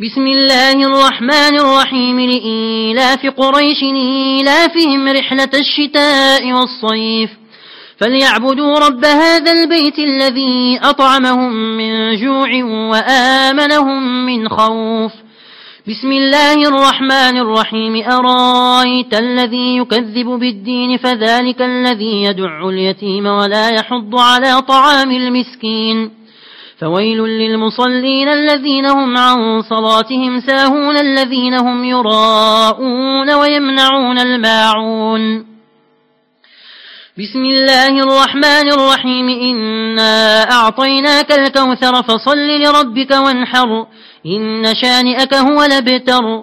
بسم الله الرحمن الرحيم. لإيلاف قريش إيلافهم رحلة الشتاء والصيف. فليعبدوا رب هذا البيت الذي أطعمهم من جوع وآمنهم من خوف. بسم الله الرحمن الرحيم. أرأيت الذي يكذب بالدين فذلك الذي يدع اليتيم ولا يحض على طعام المسكين؟ فويل للمصلين الذين هم عن صلاتهم ساهون الذين هم يراءون ويمنعون الماعون. بسم الله الرحمن الرحيم. إنا أعطيناك الكوثر فصل لربك وانحر. إن شانئك هو لبتر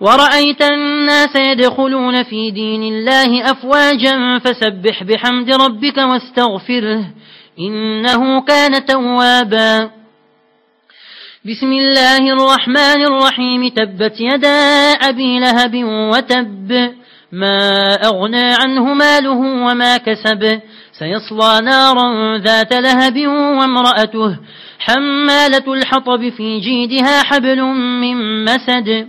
ورأيت الناس يدخلون في دين الله أفواجا فسبح بحمد ربك واستغفره إنه كان توابا. بسم الله الرحمن الرحيم. تبت يدا أبي لهب وتب. ما أغنى عنه ماله وما كسب. سيصلى نارا ذات لهب وامرأته حمالة الحطب في جيدها حبل من مسد.